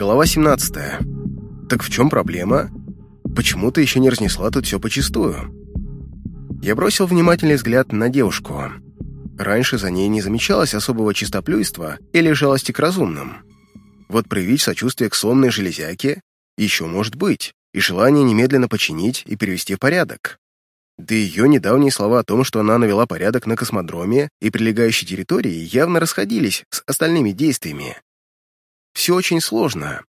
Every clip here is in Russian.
Глава 17. Так в чем проблема? Почему ты еще не разнесла тут все почистую? Я бросил внимательный взгляд на девушку. Раньше за ней не замечалось особого чистоплюйства или жалости к разумным. Вот проявить сочувствие к сонной железяке еще может быть, и желание немедленно починить и перевести в порядок. Да ее недавние слова о том, что она навела порядок на космодроме и прилегающей территории, явно расходились с остальными действиями. Все очень сложно.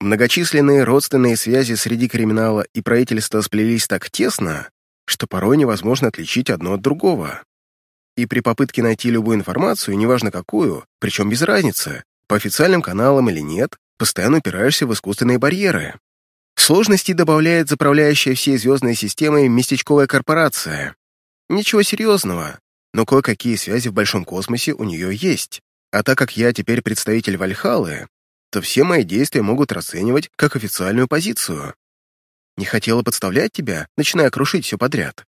Многочисленные родственные связи среди криминала и правительства сплелись так тесно, что порой невозможно отличить одно от другого. И при попытке найти любую информацию, неважно какую, причем без разницы, по официальным каналам или нет, постоянно упираешься в искусственные барьеры. Сложности добавляет заправляющая всей звездной системой местечковая корпорация. Ничего серьезного, но кое-какие связи в большом космосе у нее есть. А так как я теперь представитель Вальхалы, то все мои действия могут расценивать как официальную позицию. Не хотела подставлять тебя, начиная крушить все подряд.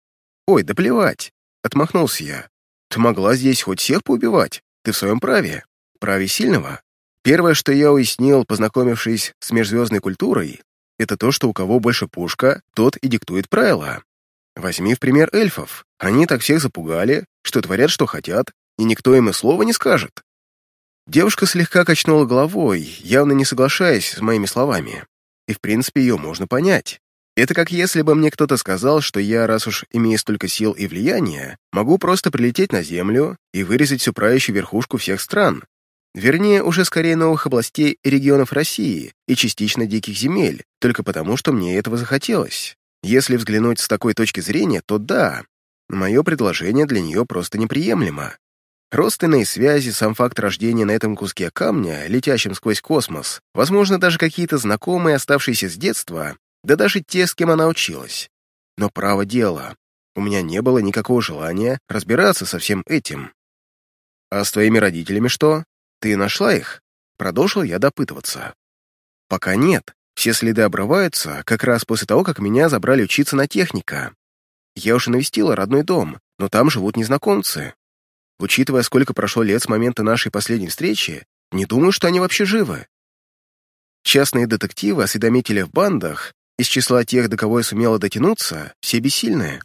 Ой, да плевать, отмахнулся я. Ты могла здесь хоть всех поубивать, ты в своем праве, праве сильного. Первое, что я уяснил, познакомившись с межзвездной культурой, это то, что у кого больше пушка, тот и диктует правила. Возьми в пример эльфов. Они так всех запугали, что творят, что хотят, и никто им и слова не скажет. Девушка слегка качнула головой, явно не соглашаясь с моими словами. И, в принципе, ее можно понять. Это как если бы мне кто-то сказал, что я, раз уж имею столько сил и влияния, могу просто прилететь на Землю и вырезать всю правящую верхушку всех стран, Вернее, уже скорее новых областей и регионов России и частично диких земель, только потому, что мне этого захотелось. Если взглянуть с такой точки зрения, то да, мое предложение для нее просто неприемлемо. Родственные связи, сам факт рождения на этом куске камня, летящем сквозь космос, возможно, даже какие-то знакомые, оставшиеся с детства, да даже те, с кем она училась. Но право дело, у меня не было никакого желания разбираться со всем этим. А с твоими родителями что? «Ты нашла их?» Продолжил я допытываться. «Пока нет. Все следы обрываются как раз после того, как меня забрали учиться на техника. Я уже навестила родной дом, но там живут незнакомцы. Учитывая, сколько прошло лет с момента нашей последней встречи, не думаю, что они вообще живы. Частные детективы, осведомители в бандах, из числа тех, до кого я сумела дотянуться, все бессильные.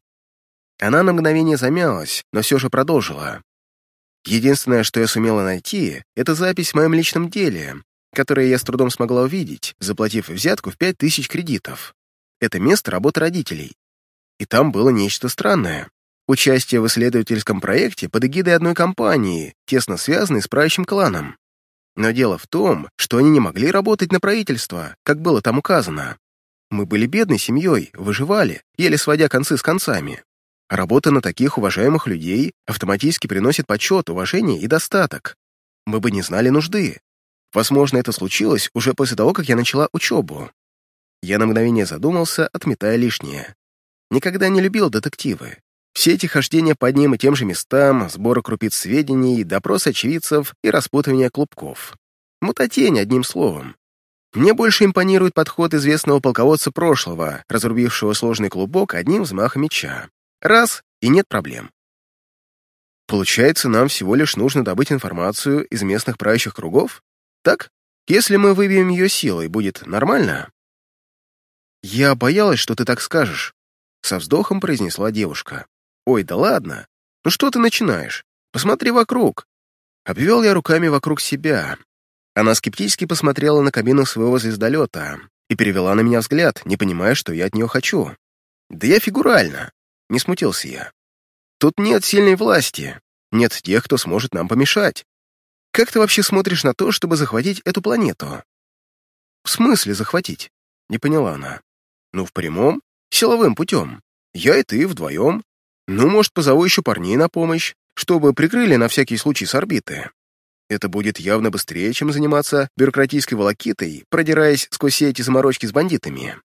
Она на мгновение замялась, но все же продолжила. Единственное, что я сумела найти, это запись в моем личном деле, которое я с трудом смогла увидеть, заплатив взятку в 5000 кредитов. Это место работы родителей. И там было нечто странное. Участие в исследовательском проекте под эгидой одной компании, тесно связанной с правящим кланом. Но дело в том, что они не могли работать на правительство, как было там указано. Мы были бедной семьей, выживали, еле сводя концы с концами. Работа на таких уважаемых людей автоматически приносит почет, уважение и достаток. Мы бы не знали нужды. Возможно, это случилось уже после того, как я начала учебу. Я на мгновение задумался, отметая лишнее. Никогда не любил детективы. Все эти хождения по одним и тем же местам, сборы крупиц сведений, допросы очевидцев и распутывание клубков. Мутатень, одним словом. Мне больше импонирует подход известного полководца прошлого, разрубившего сложный клубок одним взмахом меча. Раз — и нет проблем. Получается, нам всего лишь нужно добыть информацию из местных правящих кругов? Так? Если мы выбьем ее силой, будет нормально? Я боялась, что ты так скажешь. Со вздохом произнесла девушка. Ой, да ладно. Ну что ты начинаешь? Посмотри вокруг. Обвел я руками вокруг себя. Она скептически посмотрела на кабину своего звездолета и перевела на меня взгляд, не понимая, что я от нее хочу. Да я фигурально. Не смутился я. Тут нет сильной власти, нет тех, кто сможет нам помешать. Как ты вообще смотришь на то, чтобы захватить эту планету? В смысле захватить? Не поняла она. Ну, в прямом, силовым путем. Я и ты вдвоем. Ну, может, позову еще парней на помощь, чтобы прикрыли на всякий случай с орбиты. Это будет явно быстрее, чем заниматься бюрократической волокитой, продираясь сквозь все эти заморочки с бандитами.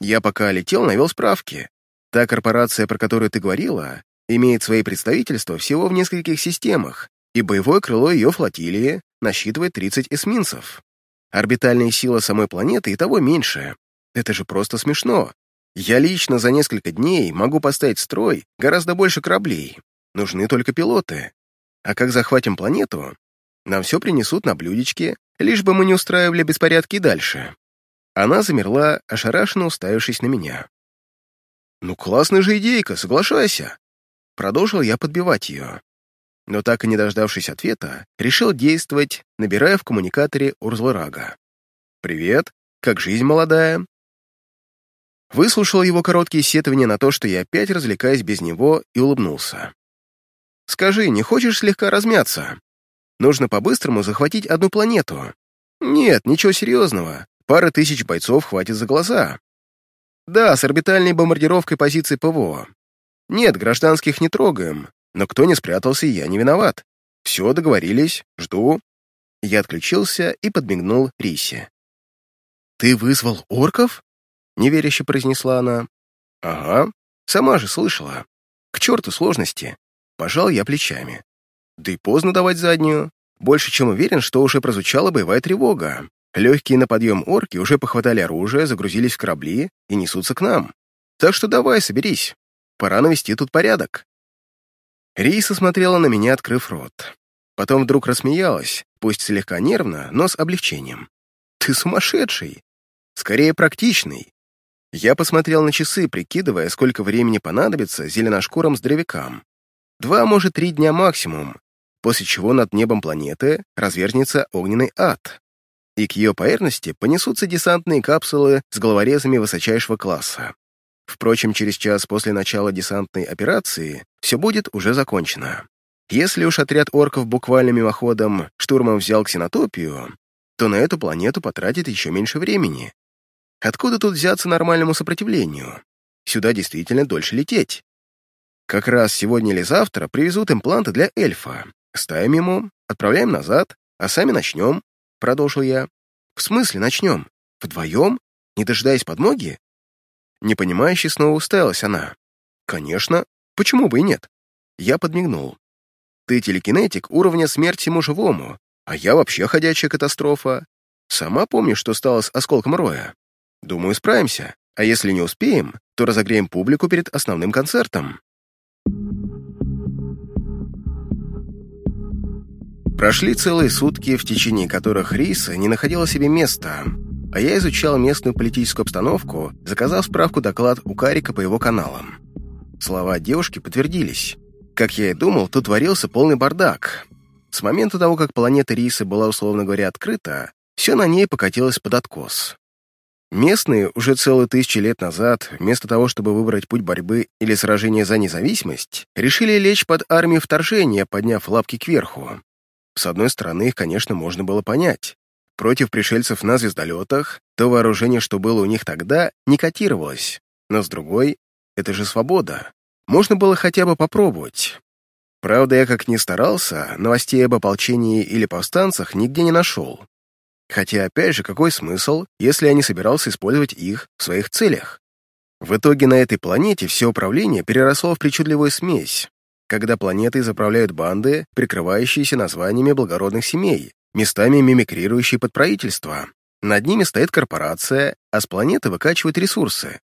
Я пока летел, навел справки. Та корпорация, про которую ты говорила, имеет свои представительства всего в нескольких системах, и боевое крыло ее флотилии насчитывает 30 эсминцев. Орбитальная сила самой планеты и того меньше. Это же просто смешно. Я лично за несколько дней могу поставить строй гораздо больше кораблей. Нужны только пилоты. А как захватим планету? Нам все принесут на блюдечке, лишь бы мы не устраивали беспорядки дальше. Она замерла, ошарашенно уставившись на меня. «Ну, классная же идейка, соглашайся!» Продолжил я подбивать ее. Но так и не дождавшись ответа, решил действовать, набирая в коммуникаторе Урзларага. «Привет, как жизнь молодая?» Выслушал его короткие сетования на то, что я опять развлекаюсь без него, и улыбнулся. «Скажи, не хочешь слегка размяться? Нужно по-быстрому захватить одну планету. Нет, ничего серьезного. Пары тысяч бойцов хватит за глаза. Да, с орбитальной бомбардировкой позиций ПВО. Нет, гражданских не трогаем, но кто не спрятался, я не виноват. Все, договорились, жду. Я отключился и подмигнул Рисе. «Ты вызвал орков?» — неверяще произнесла она. «Ага, сама же слышала. К черту сложности». Пожал я плечами. Да и поздно давать заднюю. Больше чем уверен, что уже прозвучала боевая тревога. Легкие на подъем орки уже похватали оружие, загрузились в корабли и несутся к нам. Так что давай, соберись. Пора навести тут порядок. Риса смотрела на меня, открыв рот. Потом вдруг рассмеялась, пусть слегка нервно, но с облегчением. «Ты сумасшедший! Скорее практичный!» Я посмотрел на часы, прикидывая, сколько времени понадобится зеленошкурым здоровякам. Два, может, три дня максимум, после чего над небом планеты развернется огненный ад и к ее поверхности понесутся десантные капсулы с головорезами высочайшего класса. Впрочем, через час после начала десантной операции все будет уже закончено. Если уж отряд орков буквально мимоходом штурмом взял ксенотопию, то на эту планету потратит еще меньше времени. Откуда тут взяться нормальному сопротивлению? Сюда действительно дольше лететь. Как раз сегодня или завтра привезут импланты для эльфа. Ставим ему, отправляем назад, а сами начнем продолжил я. «В смысле начнем? Вдвоем? Не дожидаясь подмоги?» Непонимающе снова уставилась она. «Конечно. Почему бы и нет?» Я подмигнул. «Ты телекинетик уровня смерти всему живому, а я вообще ходячая катастрофа. Сама помню, что стало с осколком Роя. Думаю, справимся, а если не успеем, то разогреем публику перед основным концертом». Прошли целые сутки, в течение которых Риса не находила себе места, а я изучал местную политическую обстановку, заказав справку-доклад у Карика по его каналам. Слова девушки подтвердились. Как я и думал, тут творился полный бардак. С момента того, как планета Рисы была, условно говоря, открыта, все на ней покатилось под откос. Местные уже целые тысячи лет назад, вместо того, чтобы выбрать путь борьбы или сражения за независимость, решили лечь под армию вторжения, подняв лапки кверху. С одной стороны, их, конечно, можно было понять. Против пришельцев на звездолетах то вооружение, что было у них тогда, не котировалось. Но с другой, это же свобода. Можно было хотя бы попробовать. Правда, я как ни старался, новостей об ополчении или повстанцах нигде не нашел. Хотя, опять же, какой смысл, если я не собирался использовать их в своих целях? В итоге на этой планете все управление переросло в причудливую смесь, когда планетой заправляют банды, прикрывающиеся названиями благородных семей, местами мимикрирующие под правительство. Над ними стоит корпорация, а с планеты выкачивают ресурсы.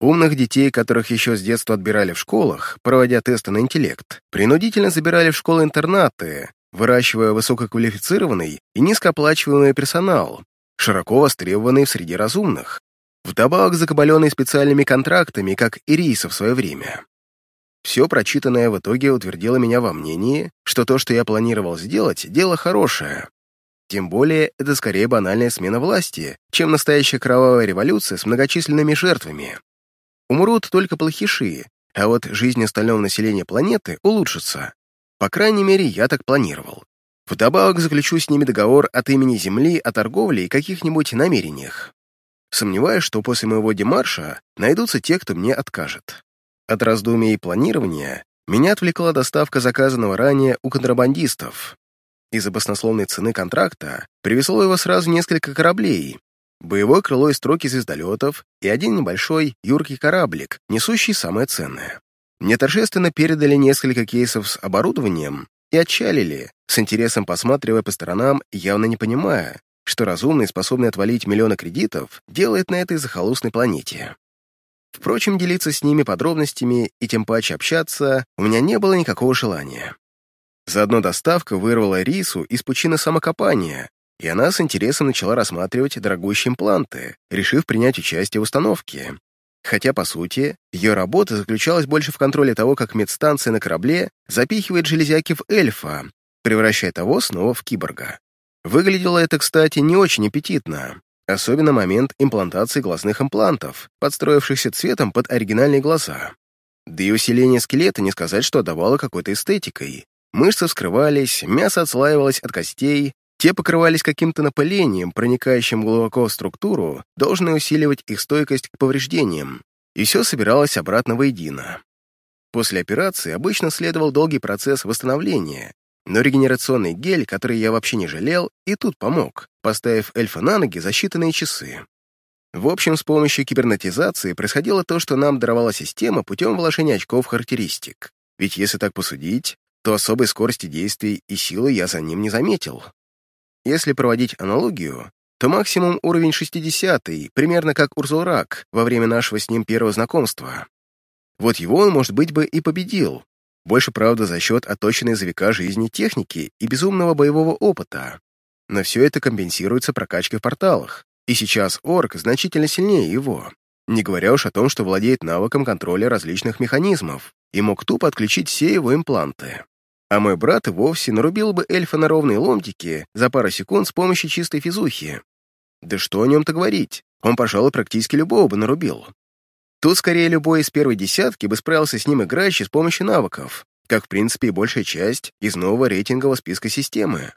Умных детей, которых еще с детства отбирали в школах, проводя тесты на интеллект, принудительно забирали в школы-интернаты, выращивая высококвалифицированный и низкооплачиваемый персонал, широко востребованный в среде разумных, вдобавок закабаленный специальными контрактами, как Ириса в свое время. Все прочитанное в итоге утвердило меня во мнении, что то, что я планировал сделать, дело хорошее. Тем более, это скорее банальная смена власти, чем настоящая кровавая революция с многочисленными жертвами. Умрут только плохиши, а вот жизнь остального населения планеты улучшится. По крайней мере, я так планировал. Вдобавок заключу с ними договор от имени Земли о торговле и каких-нибудь намерениях. Сомневаюсь, что после моего демарша найдутся те, кто мне откажет. От раздумий и планирования меня отвлекла доставка заказанного ранее у контрабандистов. Из-за баснословной цены контракта привезло его сразу несколько кораблей, боевое крыло из строки звездолетов и один небольшой юркий кораблик, несущий самое ценное. Мне торжественно передали несколько кейсов с оборудованием и отчалили, с интересом посматривая по сторонам, явно не понимая, что разумный, способный отвалить миллионы кредитов, делает на этой захолустной планете. Впрочем, делиться с ними подробностями и тем паче общаться у меня не было никакого желания. Заодно доставка вырвала Рису из пучины самокопания, и она с интересом начала рассматривать дорогущие импланты, решив принять участие в установке. Хотя, по сути, ее работа заключалась больше в контроле того, как медстанция на корабле запихивает железяки в эльфа, превращая того снова в киборга. Выглядело это, кстати, не очень аппетитно, особенно момент имплантации глазных имплантов, подстроившихся цветом под оригинальные глаза. Да и усиление скелета не сказать, что отдавало какой-то эстетикой. Мышцы вскрывались, мясо отслаивалось от костей, те покрывались каким-то напылением, проникающим глубоко в структуру, должное усиливать их стойкость к повреждениям, и все собиралось обратно воедино. После операции обычно следовал долгий процесс восстановления, но регенерационный гель, который я вообще не жалел, и тут помог, поставив эльфа на ноги за считанные часы. В общем, с помощью кибернетизации происходило то, что нам даровала система путем вложения очков характеристик. Ведь если так посудить, то особой скорости действий и силы я за ним не заметил. Если проводить аналогию, то максимум уровень 60 примерно как Урзулрак во время нашего с ним первого знакомства. Вот его он, может быть, бы и победил. Больше, правда, за счет оточенной за века жизни техники и безумного боевого опыта. Но все это компенсируется прокачкой в порталах, и сейчас орк значительно сильнее его, не говоря уж о том, что владеет навыком контроля различных механизмов и мог тупо отключить все его импланты. А мой брат вовсе нарубил бы эльфа на ровные ломтики за пару секунд с помощью чистой физухи. Да что о нем-то говорить, он, пожалуй, практически любого бы нарубил. Тут скорее любой из первой десятки бы справился с ним играючи с помощью навыков, как, в принципе, и большая часть из нового рейтингового списка системы.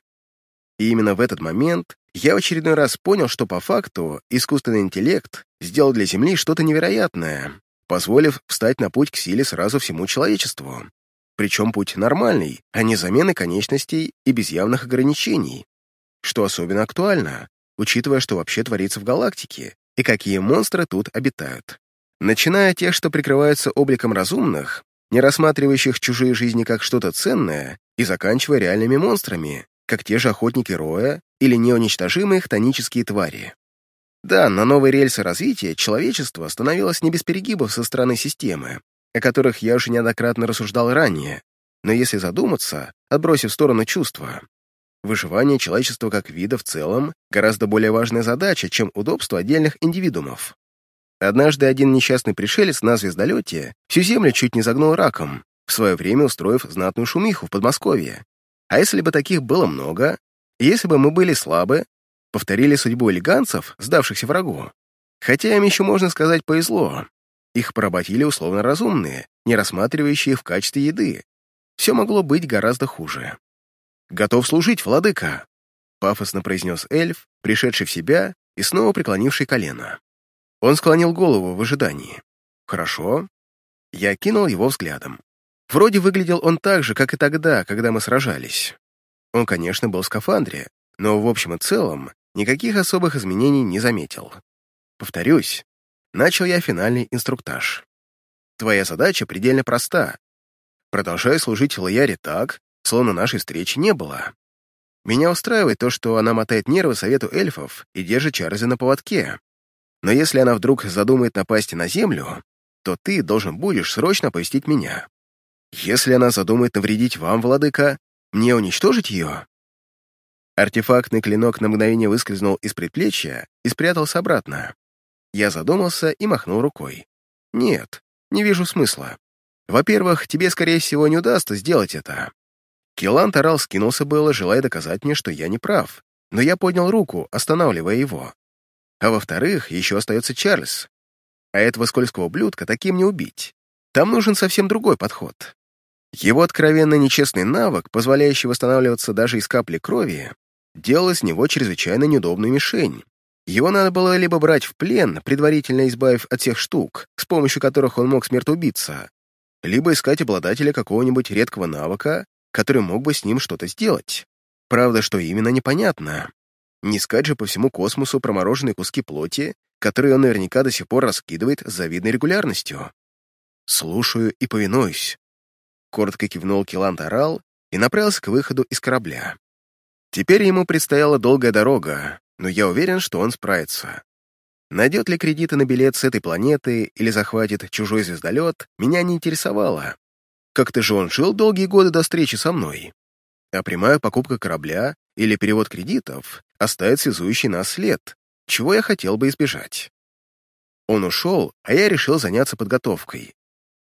И именно в этот момент я в очередной раз понял, что по факту искусственный интеллект сделал для Земли что-то невероятное, позволив встать на путь к силе сразу всему человечеству. Причем путь нормальный, а не замены конечностей и без явных ограничений. Что особенно актуально, учитывая, что вообще творится в галактике и какие монстры тут обитают. Начиная от тех, что прикрываются обликом разумных, не рассматривающих чужие жизни как что-то ценное, и заканчивая реальными монстрами, как те же охотники Роя или неуничтожимые хтонические твари. Да, на новой рельсы развития человечество становилось не без перегибов со стороны системы, о которых я уже неоднократно рассуждал ранее, но если задуматься, отбросив в сторону чувства, выживание человечества как вида в целом гораздо более важная задача, чем удобство отдельных индивидуумов. Однажды один несчастный пришелец на звездолете всю Землю чуть не загнул раком, в свое время устроив знатную шумиху в Подмосковье. А если бы таких было много, если бы мы были слабы, повторили судьбу элеганцев, сдавшихся врагу, хотя им еще можно сказать повезло, их поработили условно разумные, не рассматривающие в качестве еды. Все могло быть гораздо хуже. «Готов служить, владыка!» — пафосно произнес эльф, пришедший в себя и снова преклонивший колено. Он склонил голову в ожидании. «Хорошо». Я кинул его взглядом. Вроде выглядел он так же, как и тогда, когда мы сражались. Он, конечно, был в скафандре, но в общем и целом никаких особых изменений не заметил. Повторюсь, Начал я финальный инструктаж. Твоя задача предельно проста. Продолжай служить Лояре так, словно нашей встречи не было. Меня устраивает то, что она мотает нервы совету эльфов и держит Чарльза на поводке. Но если она вдруг задумает напасть на Землю, то ты должен будешь срочно оповестить меня. Если она задумает навредить вам, владыка, мне уничтожить ее?» Артефактный клинок на мгновение выскользнул из предплечья и спрятался обратно. Я задумался и махнул рукой. «Нет, не вижу смысла. Во-первых, тебе, скорее всего, не удастся сделать это». Килан Тарал скинулся было, желая доказать мне, что я не прав, но я поднял руку, останавливая его. А во-вторых, еще остается Чарльз. А этого скользкого ублюдка таким не убить. Там нужен совсем другой подход. Его откровенно нечестный навык, позволяющий восстанавливаться даже из капли крови, делал из него чрезвычайно неудобную мишень, его надо было либо брать в плен, предварительно избавив от тех штук, с помощью которых он мог смертоубиться, либо искать обладателя какого-нибудь редкого навыка, который мог бы с ним что-то сделать. Правда, что именно непонятно. Не искать же по всему космосу промороженные куски плоти, которые он наверняка до сих пор раскидывает с завидной регулярностью. «Слушаю и повинуюсь», — коротко кивнул Килант Орал и направился к выходу из корабля. Теперь ему предстояла долгая дорога, но я уверен, что он справится. Найдет ли кредиты на билет с этой планеты или захватит чужой звездолет, меня не интересовало. Как-то же он жил долгие годы до встречи со мной. а прямая покупка корабля или перевод кредитов оставит связующий нас след, чего я хотел бы избежать. Он ушел, а я решил заняться подготовкой,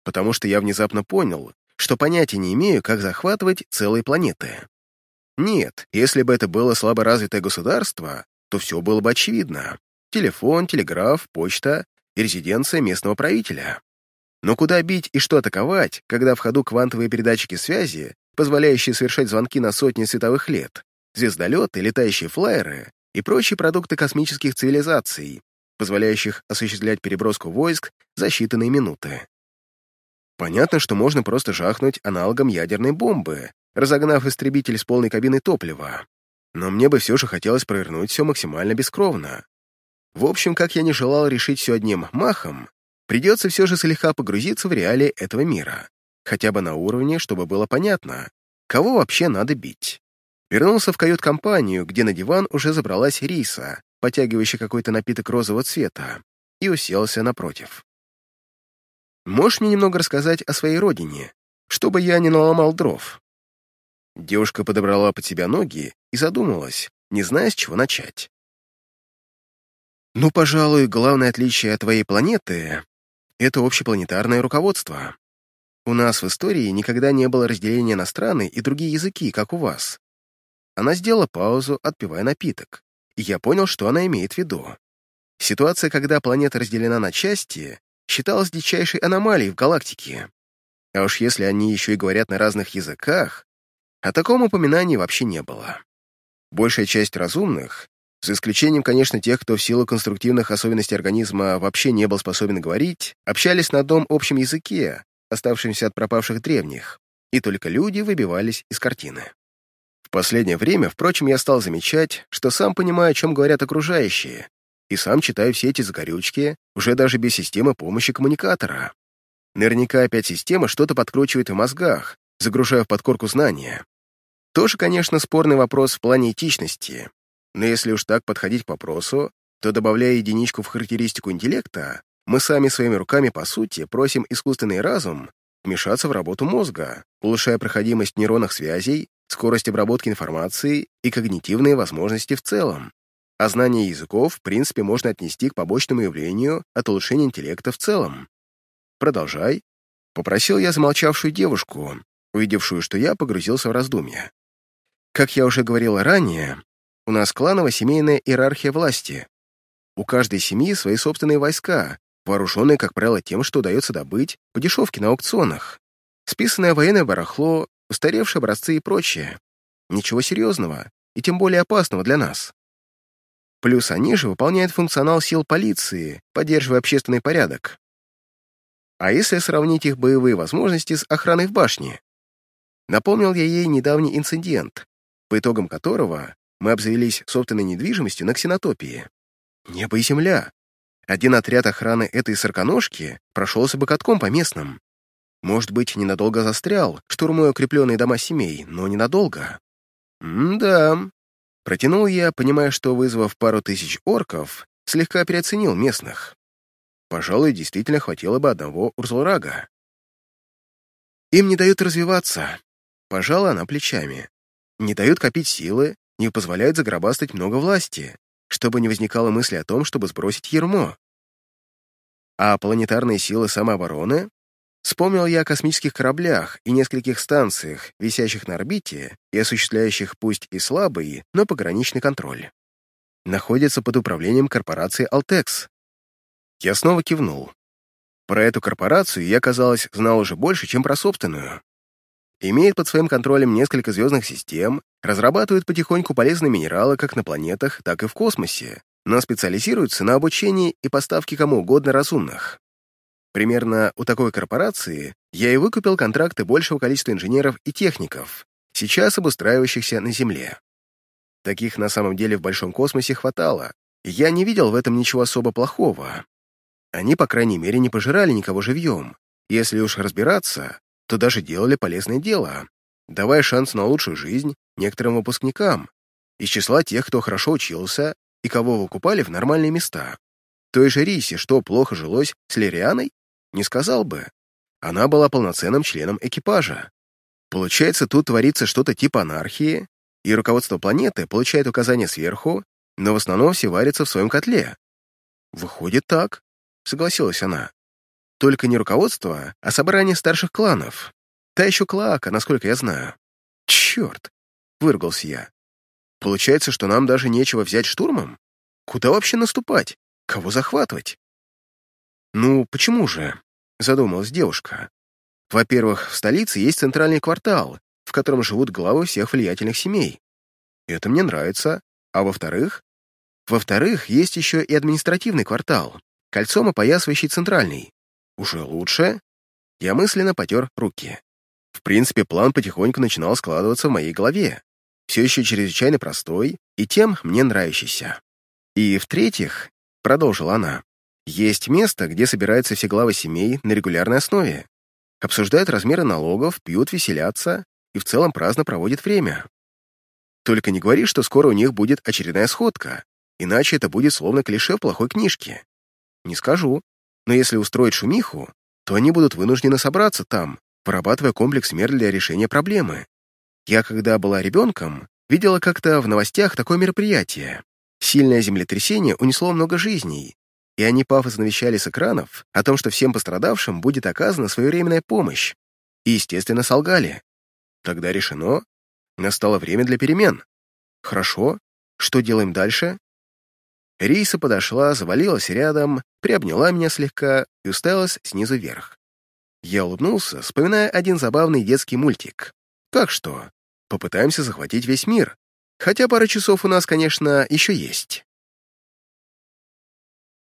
потому что я внезапно понял, что понятия не имею, как захватывать целые планеты. Нет, если бы это было слаборазвитое государство, то все было бы очевидно. Телефон, телеграф, почта и резиденция местного правителя. Но куда бить и что атаковать, когда в ходу квантовые передатчики связи, позволяющие совершать звонки на сотни световых лет, звездолеты, летающие флайеры и прочие продукты космических цивилизаций, позволяющих осуществлять переброску войск за считанные минуты. Понятно, что можно просто жахнуть аналогом ядерной бомбы, разогнав истребитель с полной кабиной топлива. Но мне бы все же хотелось провернуть все максимально бескровно. В общем, как я не желал решить все одним махом, придется все же слегка погрузиться в реалии этого мира, хотя бы на уровне, чтобы было понятно, кого вообще надо бить. Вернулся в кают-компанию, где на диван уже забралась Риса, потягивающая какой-то напиток розового цвета, и уселся напротив. «Можешь мне немного рассказать о своей родине, чтобы я не наломал дров?» Девушка подобрала под себя ноги и задумалась, не зная, с чего начать. «Ну, пожалуй, главное отличие от твоей планеты — это общепланетарное руководство. У нас в истории никогда не было разделения на страны и другие языки, как у вас». Она сделала паузу, отпивая напиток, и я понял, что она имеет в виду. Ситуация, когда планета разделена на части, считалась дичайшей аномалией в галактике. А уж если они еще и говорят на разных языках, о таком упоминании вообще не было. Большая часть разумных за исключением, конечно, тех, кто в силу конструктивных особенностей организма вообще не был способен говорить, общались на одном общем языке, оставшемся от пропавших древних, и только люди выбивались из картины. В последнее время, впрочем, я стал замечать, что сам понимаю, о чем говорят окружающие, и сам читаю все эти загорючки, уже даже без системы помощи коммуникатора. Наверняка опять система что-то подкручивает в мозгах, загружая в подкорку знания. Тоже, конечно, спорный вопрос в плане этичности, но если уж так подходить к вопросу, то, добавляя единичку в характеристику интеллекта, мы сами своими руками, по сути, просим искусственный разум вмешаться в работу мозга, улучшая проходимость нейронных связей, скорость обработки информации и когнитивные возможности в целом. А знание языков, в принципе, можно отнести к побочному явлению от улучшения интеллекта в целом. «Продолжай», — попросил я замолчавшую девушку, увидевшую, что я погрузился в раздумья. Как я уже говорила ранее, у нас кланово-семейная иерархия власти. У каждой семьи свои собственные войска, вооруженные, как правило, тем, что удается добыть по дешевке на аукционах. Списанное военное барахло, устаревшие образцы и прочее. Ничего серьезного и тем более опасного для нас. Плюс они же выполняют функционал сил полиции, поддерживая общественный порядок. А если сравнить их боевые возможности с охраной в башне? Напомнил я ей недавний инцидент, по итогам которого мы обзавелись собственной недвижимостью на ксенотопии. Небо и земля. Один отряд охраны этой сороконожки прошелся бы катком по местным. Может быть, ненадолго застрял, штурмуя укрепленные дома семей, но ненадолго. М-да. Протянул я, понимая, что, вызвав пару тысяч орков, слегка переоценил местных. Пожалуй, действительно хватило бы одного Урзлрага. Им не дают развиваться. Пожала она плечами. Не дают копить силы, не позволяют загробастать много власти, чтобы не возникало мысли о том, чтобы сбросить ермо. А планетарные силы самообороны? Вспомнил я о космических кораблях и нескольких станциях, висящих на орбите и осуществляющих пусть и слабый, но пограничный контроль. Находятся под управлением корпорации «Алтекс». Я снова кивнул. Про эту корпорацию я, казалось, знал уже больше, чем про собственную имеет под своим контролем несколько звездных систем, разрабатывает потихоньку полезные минералы как на планетах, так и в космосе, но специализируется на обучении и поставке кому угодно разумных. Примерно у такой корпорации я и выкупил контракты большего количества инженеров и техников, сейчас обустраивающихся на Земле. Таких на самом деле в большом космосе хватало, и я не видел в этом ничего особо плохого. Они, по крайней мере, не пожирали никого живьем. Если уж разбираться, то даже делали полезное дело, давая шанс на лучшую жизнь некоторым выпускникам из числа тех, кто хорошо учился и кого выкупали в нормальные места. Той же Рисе, что плохо жилось с Лирианой, не сказал бы. Она была полноценным членом экипажа. Получается, тут творится что-то типа анархии, и руководство планеты получает указания сверху, но в основном все варятся в своем котле. Выходит так, согласилась она. Только не руководство, а собрание старших кланов. Та еще клака, насколько я знаю. Черт, выругался я. Получается, что нам даже нечего взять штурмом? Куда вообще наступать? Кого захватывать? Ну, почему же? Задумалась девушка. Во-первых, в столице есть центральный квартал, в котором живут главы всех влиятельных семей. Это мне нравится. А во-вторых? Во-вторых, есть еще и административный квартал, кольцом опоясывающий центральный. Уже лучше? Я мысленно потер руки. В принципе, план потихоньку начинал складываться в моей голове. Все еще чрезвычайно простой и тем мне нравящийся. И в-третьих, продолжила она, есть место, где собираются все главы семей на регулярной основе, обсуждают размеры налогов, пьют, веселятся и в целом праздно проводят время. Только не говори, что скоро у них будет очередная сходка, иначе это будет словно клише плохой книжке. Не скажу, но если устроить шумиху, то они будут вынуждены собраться там, вырабатывая комплекс мер для решения проблемы. Я, когда была ребенком, видела как-то в новостях такое мероприятие. Сильное землетрясение унесло много жизней, и они пафосно вещали с экранов о том, что всем пострадавшим будет оказана своевременная помощь. И, естественно, солгали. Тогда решено, настало время для перемен. Хорошо, что делаем дальше? Риса подошла, завалилась рядом, приобняла меня слегка и уставилась снизу вверх. Я улыбнулся, вспоминая один забавный детский мультик. Как что? Попытаемся захватить весь мир. Хотя пара часов у нас, конечно, еще есть.